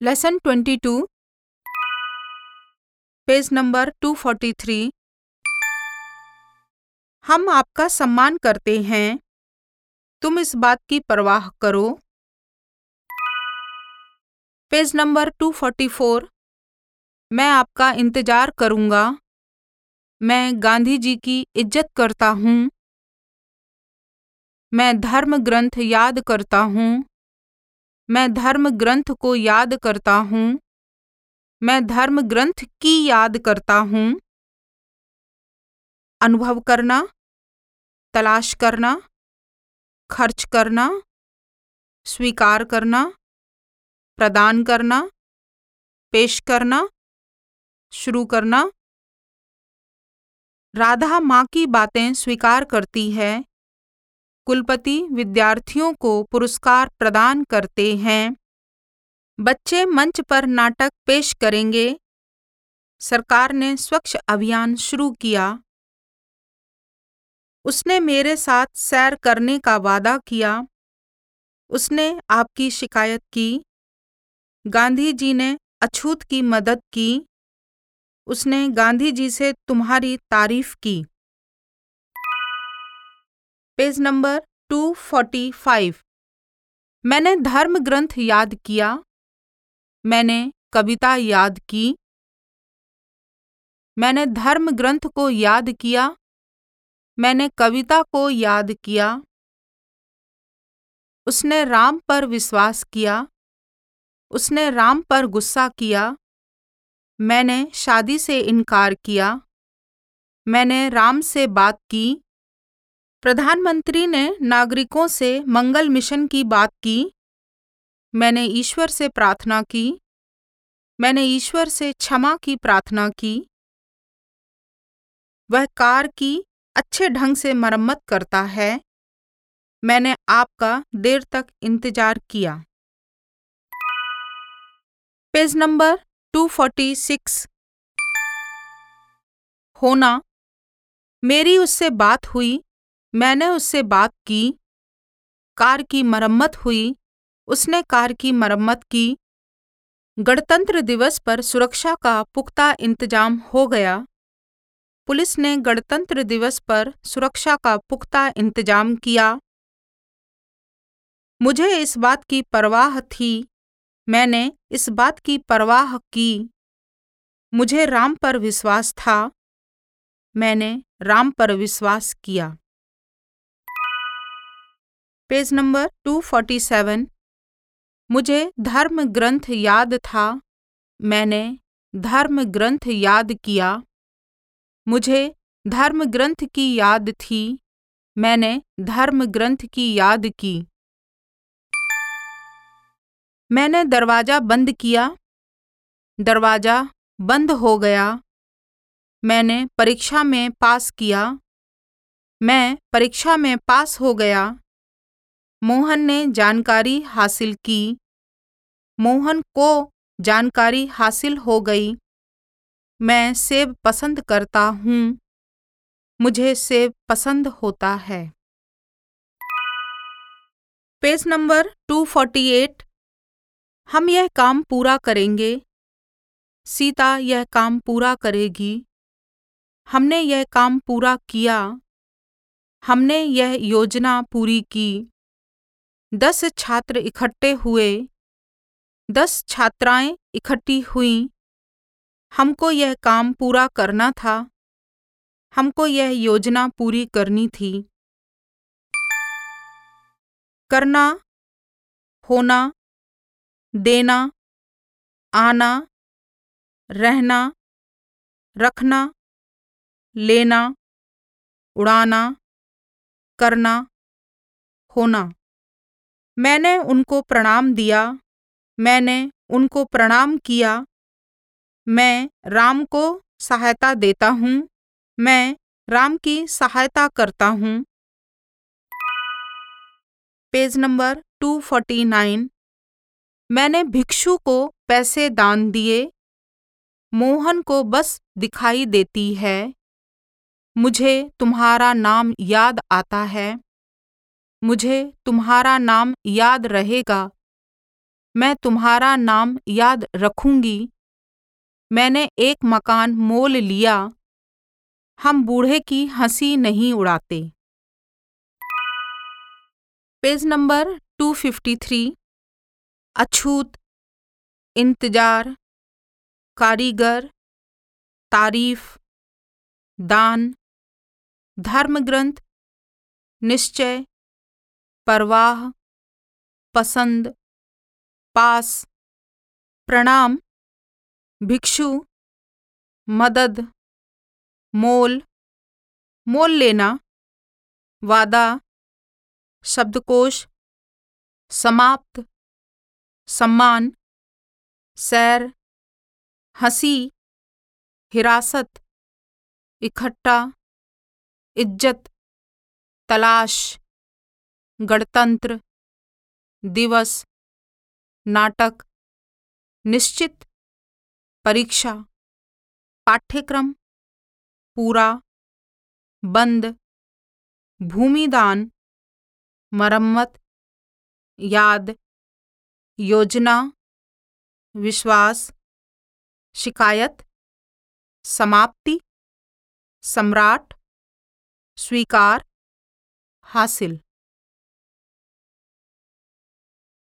Lesson twenty two page number two forty three हम आपका सम्मान करते हैं। तुम इस बात की परवाह करो। Page number two forty four मैं आपका इंतज़ार करूँगा। मैं गांधी जी की इज़्ज़त करता हूँ। मैं धर्म ग्रंथ याद करता हूँ। मैं धर्म ग्रंथ को याद करता हूँ। मैं धर्म ग्रंथ की याद करता हूँ। अनुभव करना, तलाश करना, खर्च करना, स्वीकार करना, प्रदान करना, पेश करना, शुरू करना। राधा माँ की बातें स्वीकार करती है। कुलपति विद्यार्थियों को पुरस्कार प्रदान करते हैं। बच्चे मंच पर नाटक पेश करेंगे। सरकार ने स्वच्छ अभियान शुरू किया। उसने मेरे साथ सैर करने का वादा किया। उसने आपकी शिकायत की। गांधी जी ने अछूत की मदद की। उसने गांधी जी से तुम्हारी तारीफ़ की। Page number two forty five मैंने धर्म ग्रंथ याद किया। मैंने कविता याद की। मैंने धर्म ग्रंथ को याद किया। मैंने कविता को याद किया। उसने राम पर विश्वास किया। उसने राम पर गुस्सा किया। मैंने शादी से इनकार किया। मैंने राम से बात की। प्रधानमंत्री ने नागरिकों से मंगल मिशन की बात की। मैंने ईश्वर से प्रार्थना की। मैंने ईश्वर से क्षमा की प्रार्थना की। वह कार की अच्छे ढंग से मरम्मत करता है। मैंने आपका देर तक इंतज़ार किया। पेज नंबर 246 होना। मेरी उससे बात हुई। मैंने उससे बात की। कार की मरम्मत हुई। उसने कार की मरम्मत की। गणतंत्र दिवस पर सुरक्षा का पुख्ता इंतज़ाम हो गया। पुलिस ने गणतंत्र दिवस पर सुरक्षा का पुख्ता इंतज़ाम किया। मुझे इस बात की परवाह थी। मैंने इस बात की परवाह की। मुझे राम पर विश्वास था। मैंने राम पर विश्वास किया। पेज नंबर 247 मुझे धर्म ग्रंथ याद था। मैंने धर्म ग्रंथ याद किया। मुझे धर्म ग्रंथ की याद थी। मैंने धर्म ग्रंथ की याद की। मैंने दरवाज़ा बंद किया। दरवाज़ा बंद हो गया। मैंने परीक्षा में पास किया। मैं परीक्षा में पास हो गया। मोहन ने जानकारी हासिल की। मोहन को जानकारी हासिल हो गई। मैं सेब पसंद करता हूँ। मुझे सेब पसंद होता है। पेज नंबर 248 हम यह काम पूरा करेंगे। सीता यह काम पूरा करेगी। हमने यह काम पूरा किया। हमने यह योजना पूरी की। दस छात्र इकट्ठे हुए। दस छात्राएँ इकट्ठी हुईं। हमको यह काम पूरा करना था। हमको यह योजना पूरी करनी थी। करना, होना, देना, आना, रहना, रखना, लेना, उड़ाना, करना, होना। मैंने उनको प्रणाम दिया, मैंने उनको प्रणाम किया, मैं राम को सहायता देता हूँ, मैं राम की सहायता करता हूँ। पेज नंबर 249 मैंने भिक्षु को पैसे दान दिए, मोहन को बस दिखाई देती है, मुझे तुम्हारा नाम याद आता है। मुझे तुम्हारा नाम याद रहेगा। मैं तुम्हारा नाम याद रखूँगी। मैंने एक मकान मोल लिया। हम बूढ़े की हँसी नहीं उड़ाते। पेज नंबर 253 अछूत, इंतज़ार, कारीगर, तारीफ़, दान धर्म ग्रंथ निश्चय। परवाह, पसंद, पास, प्रणाम, भिक्षु, मदद, मोल मोल लेना, वादा, शब्दकोश, समाप्त, सम्मान, सैर, हँसी, हिरासत, इकट्ठा, इज़्ज़त, तलाश। गणतंत्र, दिवस, नाटक, निश्चित, परीक्षा, पाठ्यक्रम, पूरा, बंद, भूमिदान, मरम्मत, याद, योजना, विश्वास, शिकायत, समाप्ति, सम्राट, स्वीकार, हासिल।